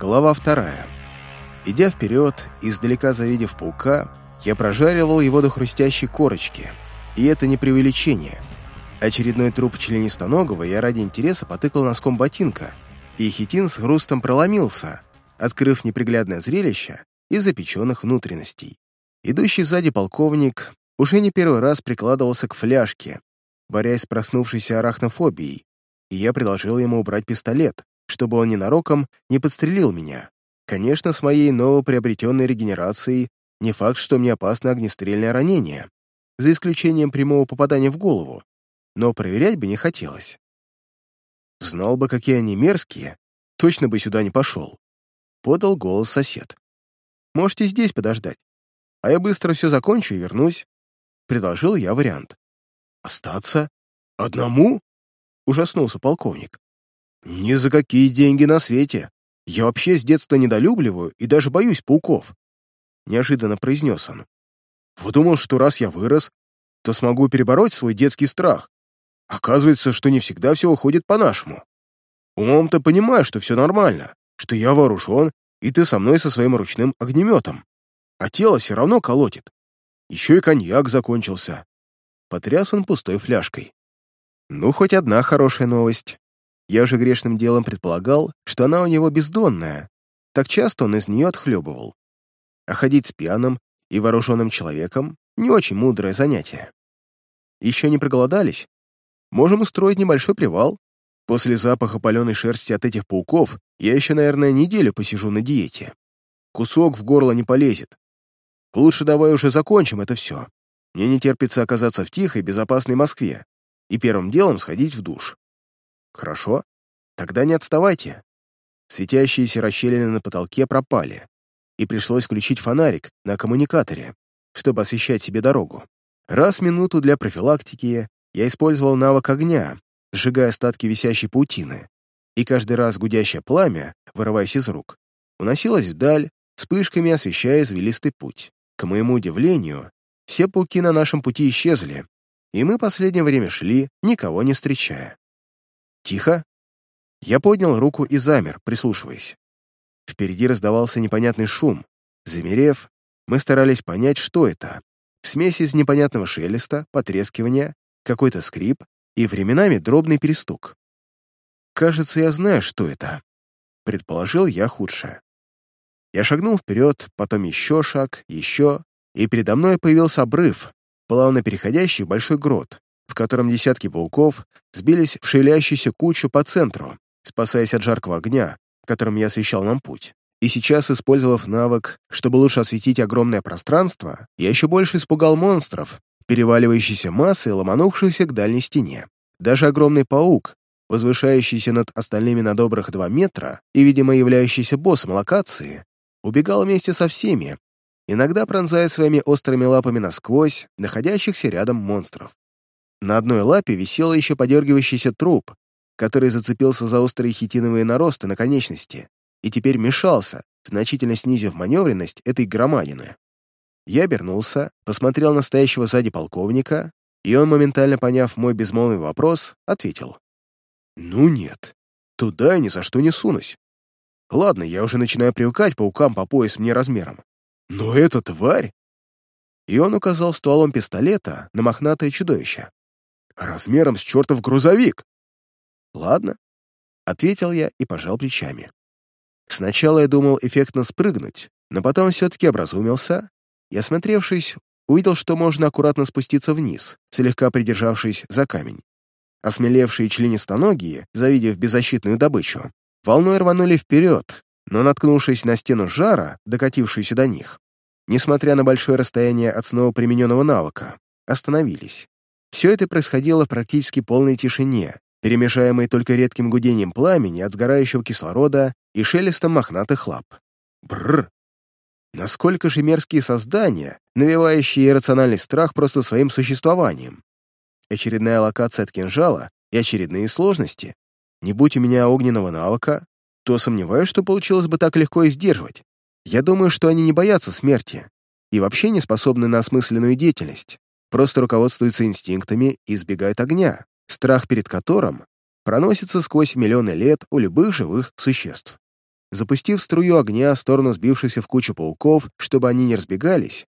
Глава вторая. Идя вперед, издалека завидев паука, я прожаривал его до хрустящей корочки. И это не преувеличение. Очередной труп членистоногого я ради интереса потыкал носком ботинка, и хитин с хрустом проломился, открыв неприглядное зрелище из запеченных внутренностей. Идущий сзади полковник уже не первый раз прикладывался к фляжке, борясь с проснувшейся арахнофобией, и я предложил ему убрать пистолет, чтобы он ненароком не подстрелил меня. Конечно, с моей новоприобретенной регенерацией не факт, что мне опасно огнестрельное ранение, за исключением прямого попадания в голову, но проверять бы не хотелось. Знал бы, какие они мерзкие, точно бы сюда не пошел. Подал голос сосед. Можете здесь подождать, а я быстро все закончу и вернусь. Предложил я вариант. Остаться? Одному? Ужаснулся полковник. «Ни за какие деньги на свете. Я вообще с детства недолюбливаю и даже боюсь пауков», — неожиданно произнес он. «Подумал, что раз я вырос, то смогу перебороть свой детский страх. Оказывается, что не всегда все уходит по-нашему. Умом-то понимаю, что все нормально, что я вооружен, и ты со мной со своим ручным огнеметом. А тело все равно колотит. Еще и коньяк закончился». Потряс он пустой фляжкой. «Ну, хоть одна хорошая новость. Я уже грешным делом предполагал, что она у него бездонная. Так часто он из нее отхлебывал. А ходить с пьяным и вооруженным человеком — не очень мудрое занятие. Еще не проголодались? Можем устроить небольшой привал. После запаха паленой шерсти от этих пауков я еще, наверное, неделю посижу на диете. Кусок в горло не полезет. Лучше давай уже закончим это все. Мне не терпится оказаться в тихой, безопасной Москве и первым делом сходить в душ. Хорошо. Тогда не отставайте. Светящиеся расщелины на потолке пропали, и пришлось включить фонарик на коммуникаторе, чтобы освещать себе дорогу. Раз в минуту для профилактики я использовал навык огня, сжигая остатки висящей паутины, и каждый раз гудящее пламя, вырываясь из рук, уносилось вдаль, вспышками освещая извилистый путь. К моему удивлению, все пауки на нашем пути исчезли, и мы последнее время шли, никого не встречая. «Тихо!» Я поднял руку и замер, прислушиваясь. Впереди раздавался непонятный шум. Замерев, мы старались понять, что это. Смесь из непонятного шелеста, потрескивания, какой-то скрип и временами дробный перестук. «Кажется, я знаю, что это», — предположил я худшее. Я шагнул вперед, потом еще шаг, еще, и передо мной появился обрыв, плавно переходящий в большой грот в котором десятки пауков сбились в шевелящуюся кучу по центру, спасаясь от жаркого огня, которым я освещал нам путь. И сейчас, использовав навык, чтобы лучше осветить огромное пространство, я еще больше испугал монстров, переваливающейся массой, ломанувшихся к дальней стене. Даже огромный паук, возвышающийся над остальными на добрых два метра и, видимо, являющийся боссом локации, убегал вместе со всеми, иногда пронзая своими острыми лапами насквозь находящихся рядом монстров. На одной лапе висел еще подергивающийся труп, который зацепился за острые хитиновые наросты на конечности и теперь мешался, значительно снизив маневренность этой громадины. Я обернулся, посмотрел на стоящего сзади полковника, и он, моментально поняв мой безмолвный вопрос, ответил. «Ну нет, туда я ни за что не сунусь. Ладно, я уже начинаю привыкать паукам по пояс мне размером. Но эта тварь...» И он указал стволом пистолета на мохнатое чудовище размером с чертов грузовик. Ладно, ответил я и пожал плечами. Сначала я думал эффектно спрыгнуть, но потом все-таки образумился и, осмотревшись, увидел, что можно аккуратно спуститься вниз, слегка придержавшись за камень. Осмелевшие членистоногие, завидев беззащитную добычу, волной рванули вперед, но, наткнувшись на стену жара, докатившуюся до них, несмотря на большое расстояние от снова примененного навыка, остановились. Все это происходило в практически полной тишине, перемешаемой только редким гудением пламени от сгорающего кислорода и шелестом мохнатых лап. Бррр! Насколько же мерзкие создания, навевающие иррациональный страх просто своим существованием. Очередная локация от кинжала и очередные сложности. Не будь у меня огненного навыка, то сомневаюсь, что получилось бы так легко и. Я думаю, что они не боятся смерти и вообще не способны на осмысленную деятельность просто руководствуются инстинктами и избегают огня, страх перед которым проносится сквозь миллионы лет у любых живых существ. Запустив струю огня в сторону сбившихся в кучу пауков, чтобы они не разбегались,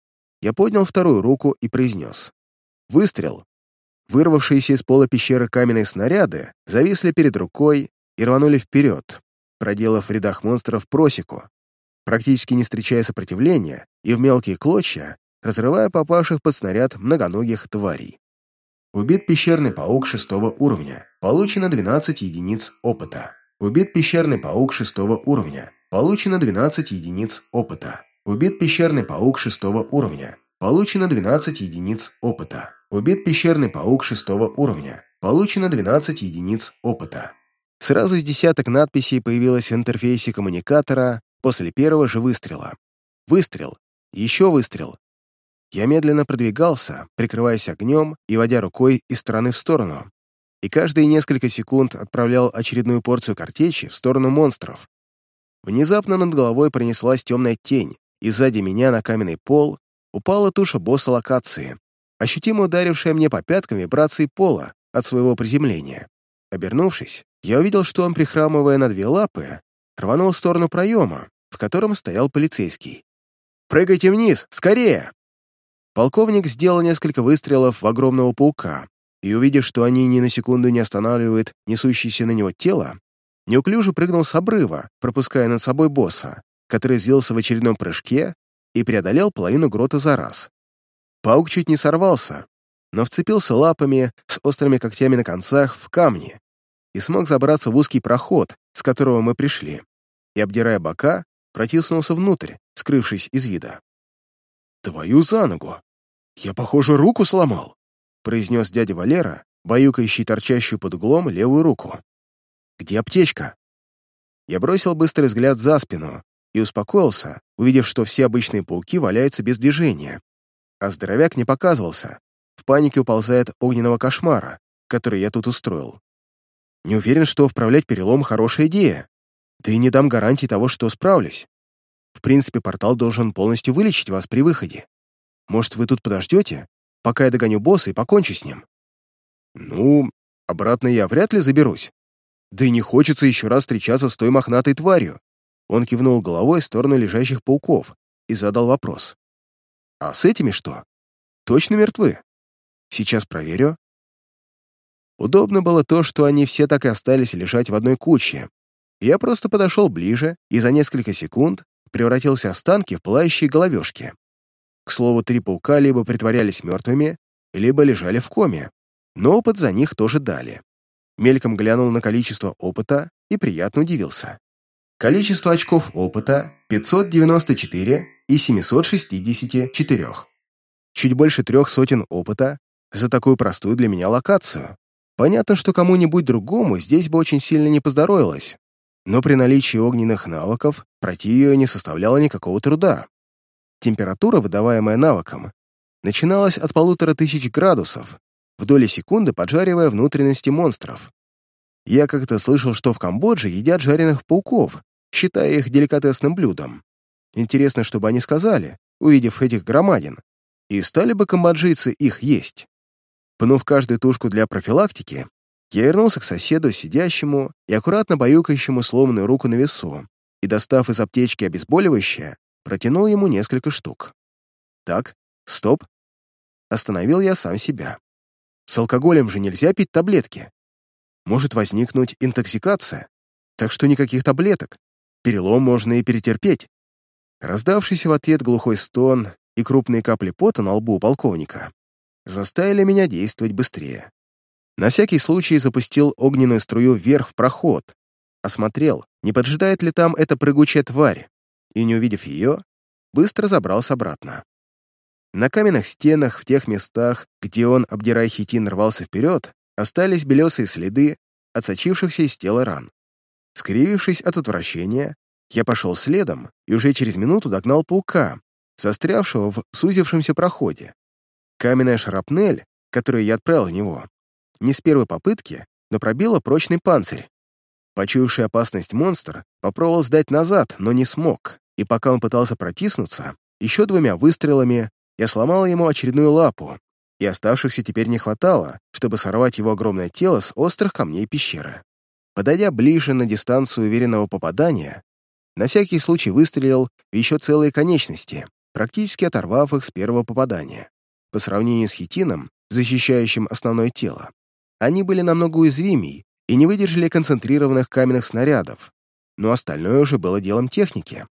я поднял вторую руку и произнес. Выстрел. Вырвавшиеся из пола пещеры каменные снаряды зависли перед рукой и рванули вперед, проделав в рядах монстров просеку, практически не встречая сопротивления и в мелкие клочья, разрывая попавших под снаряд многоногих тварей. Убит пещерный паук шестого уровня. Получено 12 единиц опыта. Убит пещерный паук шестого уровня. Получено 12 единиц опыта. Убит пещерный паук шестого уровня. Получено 12 единиц опыта. Убит пещерный паук шестого уровня. Получено 12 единиц опыта. Сразу с десяток надписей появилось в интерфейсе коммуникатора после первого же выстрела. Выстрел. Еще выстрел. Я медленно продвигался, прикрываясь огнем и водя рукой из стороны в сторону, и каждые несколько секунд отправлял очередную порцию картечи в сторону монстров. Внезапно над головой пронеслась темная тень, и сзади меня на каменный пол упала туша босса локации, ощутимо ударившая мне по пяткам вибрации пола от своего приземления. Обернувшись, я увидел, что он, прихрамывая на две лапы, рванул в сторону проема, в котором стоял полицейский. «Прыгайте вниз! Скорее!» Полковник сделал несколько выстрелов в огромного паука, и, увидев, что они ни на секунду не останавливают несущееся на него тело, неуклюже прыгнул с обрыва, пропуская над собой босса, который взвился в очередном прыжке и преодолел половину грота за раз. Паук чуть не сорвался, но вцепился лапами с острыми когтями на концах в камни и смог забраться в узкий проход, с которого мы пришли, и, обдирая бока, протиснулся внутрь, скрывшись из вида. «Твою за ногу! Я, похоже, руку сломал!» произнес дядя Валера, баюкающий торчащую под углом левую руку. «Где аптечка?» Я бросил быстрый взгляд за спину и успокоился, увидев, что все обычные пауки валяются без движения. А здоровяк не показывался, в панике уползает огненного кошмара, который я тут устроил. Не уверен, что вправлять перелом — хорошая идея. Да и не дам гарантии того, что справлюсь. В принципе, портал должен полностью вылечить вас при выходе. Может, вы тут подождете, пока я догоню босса и покончу с ним. Ну, обратно я вряд ли заберусь. Да и не хочется еще раз встречаться с той мохнатой тварью. Он кивнул головой в сторону лежащих пауков и задал вопрос. А с этими что? Точно мертвы? Сейчас проверю. Удобно было то, что они все так и остались лежать в одной куче. Я просто подошел ближе и за несколько секунд превратился останки в пылающие головешки. К слову, три паука либо притворялись мертвыми, либо лежали в коме, но опыт за них тоже дали. Мельком глянул на количество опыта и приятно удивился. Количество очков опыта — 594 из 764. Чуть больше трех сотен опыта за такую простую для меня локацию. Понятно, что кому-нибудь другому здесь бы очень сильно не поздоровилось, но при наличии огненных навыков пройти ее не составляло никакого труда. Температура, выдаваемая навыком, начиналась от полутора тысяч градусов, в доли секунды поджаривая внутренности монстров. Я как-то слышал, что в Камбодже едят жареных пауков, считая их деликатесным блюдом. Интересно, чтобы они сказали, увидев этих громадин, и стали бы камбоджийцы их есть. Пнув каждую тушку для профилактики, я вернулся к соседу, сидящему и аккуратно баюкающему сломанную руку на весу, и, достав из аптечки обезболивающее, Протянул ему несколько штук. Так, стоп. Остановил я сам себя. С алкоголем же нельзя пить таблетки. Может возникнуть интоксикация, так что никаких таблеток. Перелом можно и перетерпеть. Раздавшийся в ответ глухой стон и крупные капли пота на лбу полковника заставили меня действовать быстрее. На всякий случай запустил огненную струю вверх в проход, осмотрел, не поджидает ли там эта прыгучая тварь, и, не увидев ее, быстро забрался обратно. На каменных стенах, в тех местах, где он, обдирая хитин, рвался вперед, остались белесые следы отсочившихся из тела ран. Скривившись от отвращения, я пошел следом и уже через минуту догнал паука, застрявшего в сузившемся проходе. Каменная шарапнель, которую я отправил в него, не с первой попытки, но пробила прочный панцирь. Почуявший опасность монстр попробовал сдать назад, но не смог и пока он пытался протиснуться, еще двумя выстрелами я сломал ему очередную лапу, и оставшихся теперь не хватало, чтобы сорвать его огромное тело с острых камней пещеры. Подойдя ближе на дистанцию уверенного попадания, На всякий случай выстрелил в еще целые конечности, практически оторвав их с первого попадания. По сравнению с хитином, защищающим основное тело, они были намного уязвимей и не выдержали концентрированных каменных снарядов, но остальное уже было делом техники.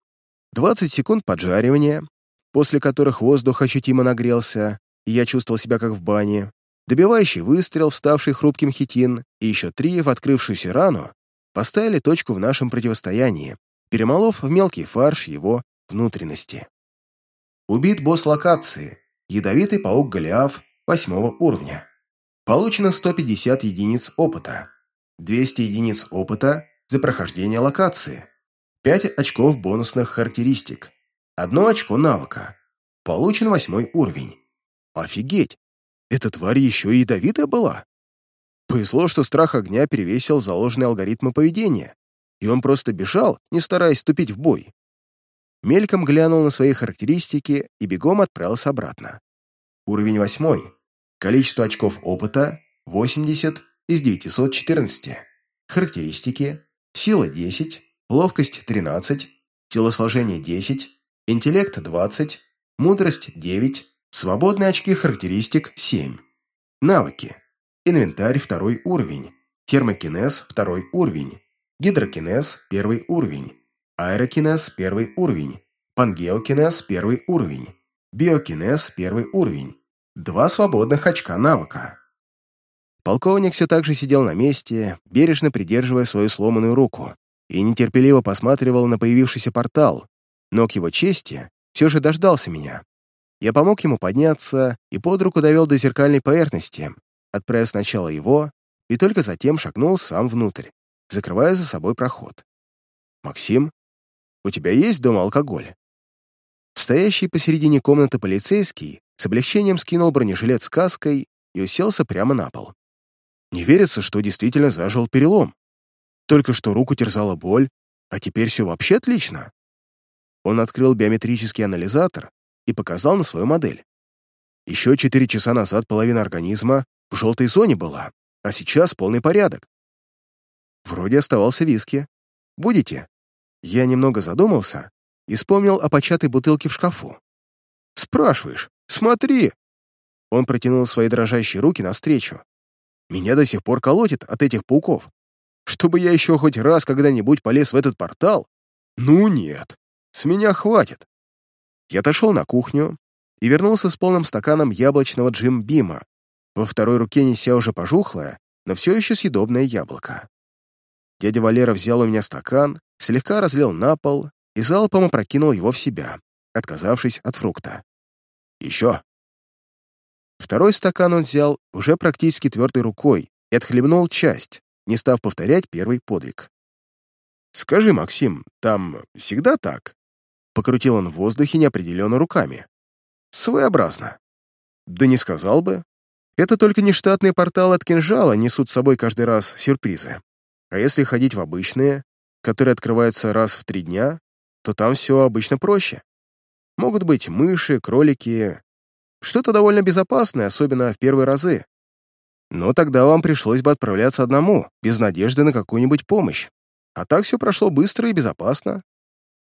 20 секунд поджаривания, после которых воздух ощутимо нагрелся, и я чувствовал себя как в бане, добивающий выстрел, вставший хрупким хитин, и еще три в открывшуюся рану поставили точку в нашем противостоянии, перемолов в мелкий фарш его внутренности. Убит босс локации, ядовитый паук Голиаф восьмого уровня. Получено 150 единиц опыта, 200 единиц опыта за прохождение локации, 5 очков бонусных характеристик, 1 очко навыка. Получен восьмой уровень. Офигеть! Эта тварь еще и ядовитая была? Повезло, что страх огня перевесил заложенные алгоритмы поведения, и он просто бежал, не стараясь вступить в бой. Мельком глянул на свои характеристики и бегом отправился обратно. Уровень восьмой. Количество очков опыта — 80 из 914. Характеристики. Сила 10, ловкость 13, телосложение 10, интеллект 20, мудрость 9, свободные очки характеристик 7. Навыки. Инвентарь второй уровень. Термокинез второй уровень. Гидрокинез первый уровень. Аэрокинез первый уровень. Пангеокинез первый уровень. Биокинез первый уровень. Два свободных очка навыка. Полковник все так же сидел на месте, бережно придерживая свою сломанную руку, и нетерпеливо посматривал на появившийся портал, но к его чести все же дождался меня. Я помог ему подняться и под руку довел до зеркальной поверхности, отправив сначала его, и только затем шагнул сам внутрь, закрывая за собой проход. «Максим, у тебя есть дома алкоголь?» Стоящий посередине комнаты полицейский с облегчением скинул бронежилет с каской и уселся прямо на пол. Не верится, что действительно зажил перелом. Только что руку терзала боль, а теперь все вообще отлично. Он открыл биометрический анализатор и показал на свою модель. Еще четыре часа назад половина организма в желтой зоне была, а сейчас полный порядок. Вроде оставался виски. Будете? Я немного задумался и вспомнил о початой бутылке в шкафу. Спрашиваешь? Смотри!» Он протянул свои дрожащие руки навстречу. «Меня до сих пор колотит от этих пауков. Чтобы я еще хоть раз когда-нибудь полез в этот портал? Ну нет, с меня хватит». Я отошел на кухню и вернулся с полным стаканом яблочного джим-бима, во второй руке неся уже пожухлое, но все еще съедобное яблоко. Дядя Валера взял у меня стакан, слегка разлил на пол и залпом опрокинул его в себя, отказавшись от фрукта. Еще. Второй стакан он взял уже практически твердой рукой и отхлебнул часть, не став повторять первый подвиг. «Скажи, Максим, там всегда так?» Покрутил он в воздухе неопределенно руками. «Своеобразно». «Да не сказал бы. Это только нештатные порталы от кинжала несут с собой каждый раз сюрпризы. А если ходить в обычные, которые открываются раз в три дня, то там все обычно проще. Могут быть мыши, кролики. Что-то довольно безопасное, особенно в первые разы. Но тогда вам пришлось бы отправляться одному, без надежды на какую-нибудь помощь. А так все прошло быстро и безопасно.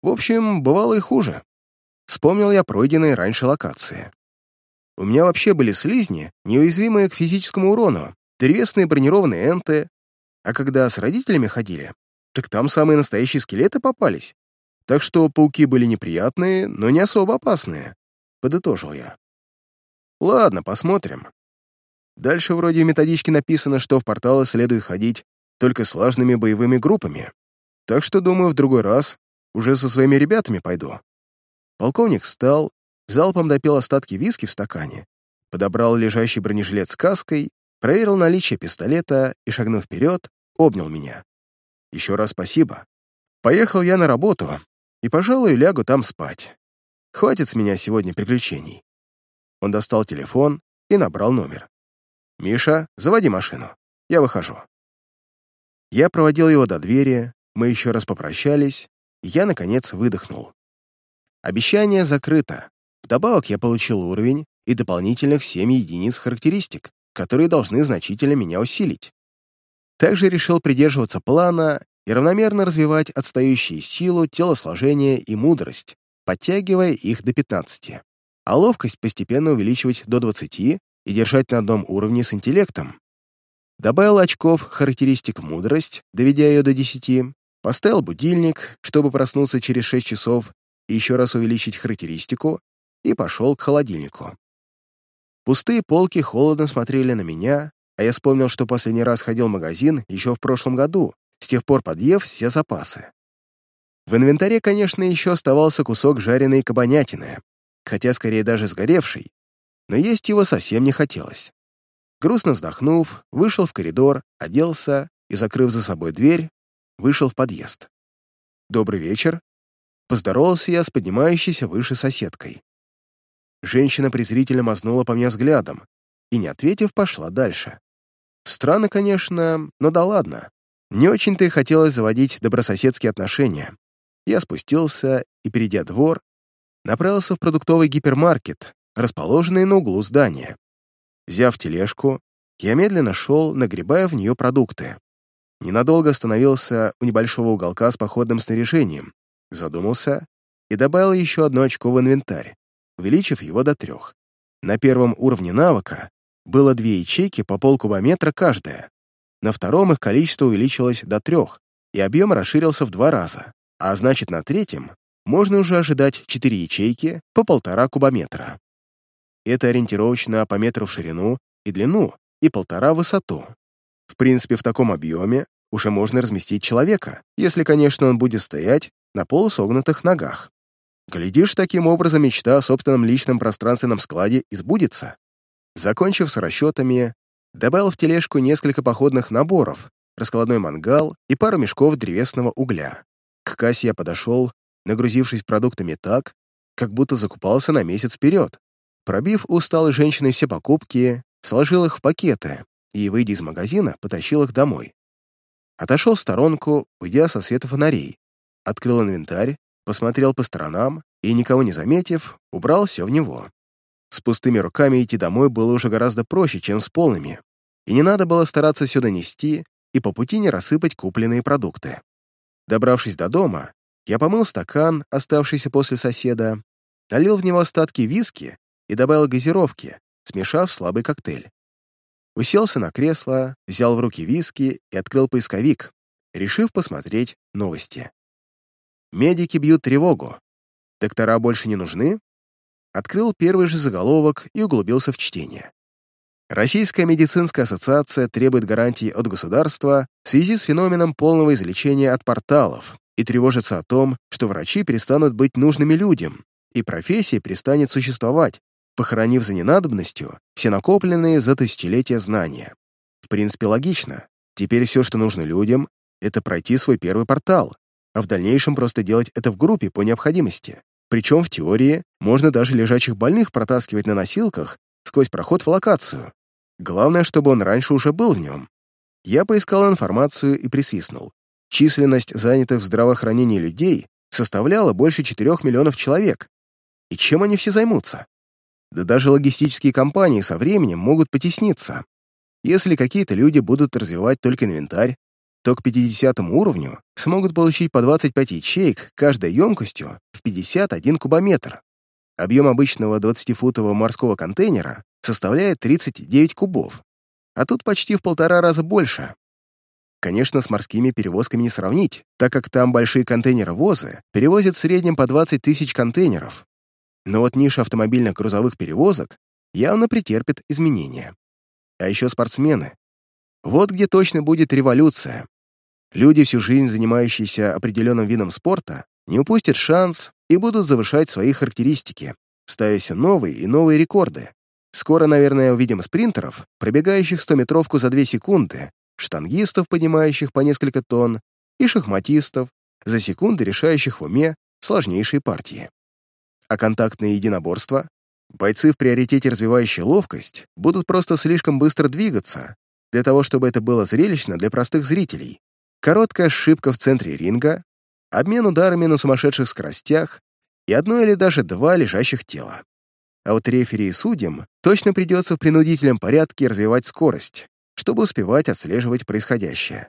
В общем, бывало и хуже. Вспомнил я пройденные раньше локации. У меня вообще были слизни, неуязвимые к физическому урону, древесные бронированные энты, а когда с родителями ходили, так там самые настоящие скелеты попались. Так что пауки были неприятные, но не особо опасные, подытожил я. Ладно, посмотрим. Дальше вроде в методичке написано, что в порталы следует ходить только слаженными боевыми группами. Так что, думаю, в другой раз уже со своими ребятами пойду. Полковник встал, залпом допил остатки виски в стакане, подобрал лежащий бронежилет с каской, проверил наличие пистолета и, шагнув вперед, обнял меня. Еще раз спасибо. Поехал я на работу, и, пожалуй, лягу там спать. Хватит с меня сегодня приключений. Он достал телефон и набрал номер. «Миша, заводи машину. Я выхожу». Я проводил его до двери, мы еще раз попрощались, и я, наконец, выдохнул. Обещание закрыто. Вдобавок я получил уровень и дополнительных 7 единиц характеристик, которые должны значительно меня усилить. Также решил придерживаться плана и равномерно развивать отстающие силу, телосложение и мудрость, подтягивая их до 15, а ловкость постепенно увеличивать до 20 и держать на одном уровне с интеллектом. Добавил очков характеристик мудрость, доведя ее до 10, поставил будильник, чтобы проснуться через 6 часов и еще раз увеличить характеристику, и пошел к холодильнику. Пустые полки холодно смотрели на меня, а я вспомнил, что последний раз ходил в магазин еще в прошлом году, с тех пор подъев все запасы. В инвентаре, конечно, еще оставался кусок жареной кабанятины, хотя скорее даже сгоревший, но есть его совсем не хотелось. Грустно вздохнув, вышел в коридор, оделся и, закрыв за собой дверь, вышел в подъезд. «Добрый вечер», — поздоровался я с поднимающейся выше соседкой. Женщина презрительно мазнула по мне взглядом и, не ответив, пошла дальше. Странно, конечно, но да ладно. Не очень-то и хотелось заводить добрососедские отношения. Я спустился и, перейдя двор, направился в продуктовый гипермаркет, расположенный на углу здания. Взяв тележку, я медленно шел, нагребая в нее продукты. Ненадолго остановился у небольшого уголка с походным снаряжением, задумался и добавил еще одно очко в инвентарь увеличив его до трех. На первом уровне навыка было две ячейки по полкубометра каждая. На втором их количество увеличилось до трех, и объем расширился в два раза, а значит, на третьем можно уже ожидать четыре ячейки по полтора кубометра. Это ориентировочно по метру в ширину и длину, и полтора в высоту. В принципе, в таком объеме уже можно разместить человека, если, конечно, он будет стоять на полусогнутых ногах. Глядишь, таким образом мечта о собственном личном пространственном складе избудется. Закончив с расчетами, добавил в тележку несколько походных наборов, раскладной мангал и пару мешков древесного угля. К кассе я подошел, нагрузившись продуктами так, как будто закупался на месяц вперед. Пробив у усталой женщины все покупки, сложил их в пакеты и, выйдя из магазина, потащил их домой. Отошел в сторонку, уйдя со света фонарей, открыл инвентарь посмотрел по сторонам и, никого не заметив, убрал все в него. С пустыми руками идти домой было уже гораздо проще, чем с полными, и не надо было стараться все донести и по пути не рассыпать купленные продукты. Добравшись до дома, я помыл стакан, оставшийся после соседа, налил в него остатки виски и добавил газировки, смешав слабый коктейль. Уселся на кресло, взял в руки виски и открыл поисковик, решив посмотреть новости. Медики бьют тревогу. Доктора больше не нужны? Открыл первый же заголовок и углубился в чтение. Российская медицинская ассоциация требует гарантий от государства в связи с феноменом полного излечения от порталов и тревожится о том, что врачи перестанут быть нужными людям, и профессия перестанет существовать, похоронив за ненадобностью все накопленные за тысячелетия знания. В принципе, логично. Теперь все, что нужно людям, это пройти свой первый портал, а в дальнейшем просто делать это в группе по необходимости. Причем в теории можно даже лежачих больных протаскивать на носилках сквозь проход в локацию. Главное, чтобы он раньше уже был в нем. Я поискал информацию и присвистнул. Численность занятых в здравоохранении людей составляла больше 4 миллионов человек. И чем они все займутся? Да даже логистические компании со временем могут потесниться. Если какие-то люди будут развивать только инвентарь, то к 50 уровню смогут получить по 25 ячеек каждой емкостью в 51 кубометр. Объем обычного 20-футового морского контейнера составляет 39 кубов, а тут почти в полтора раза больше. Конечно, с морскими перевозками не сравнить, так как там большие контейнеровозы перевозят в среднем по 20 тысяч контейнеров. Но вот ниша автомобильных грузовых перевозок явно претерпит изменения. А еще спортсмены. Вот где точно будет революция. Люди, всю жизнь занимающиеся определенным видом спорта, не упустят шанс и будут завышать свои характеристики, ставя все новые и новые рекорды. Скоро, наверное, увидим спринтеров, пробегающих 100-метровку за 2 секунды, штангистов, поднимающих по несколько тонн, и шахматистов, за секунды решающих в уме сложнейшие партии. А контактные единоборства? Бойцы в приоритете развивающие ловкость будут просто слишком быстро двигаться, для того, чтобы это было зрелищно для простых зрителей. Короткая ошибка в центре ринга, обмен ударами на сумасшедших скоростях и одно или даже два лежащих тела. А вот рефери и судьям точно придется в принудительном порядке развивать скорость, чтобы успевать отслеживать происходящее.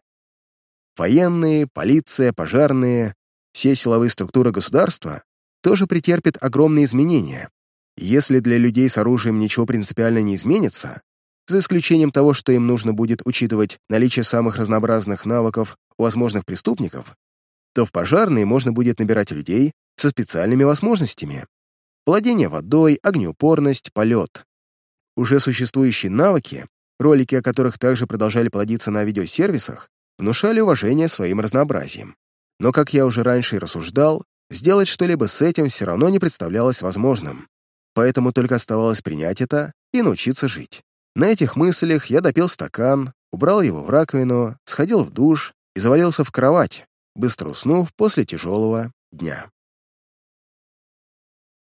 Военные, полиция, пожарные, все силовые структуры государства тоже претерпят огромные изменения. Если для людей с оружием ничего принципиально не изменится, за исключением того, что им нужно будет учитывать наличие самых разнообразных навыков у возможных преступников, то в пожарные можно будет набирать людей со специальными возможностями. Владение водой, огнеупорность, полет. Уже существующие навыки, ролики о которых также продолжали плодиться на видеосервисах, внушали уважение своим разнообразием. Но, как я уже раньше и рассуждал, сделать что-либо с этим все равно не представлялось возможным. Поэтому только оставалось принять это и научиться жить. На этих мыслях я допил стакан, убрал его в раковину, сходил в душ и завалился в кровать, быстро уснув после тяжелого дня.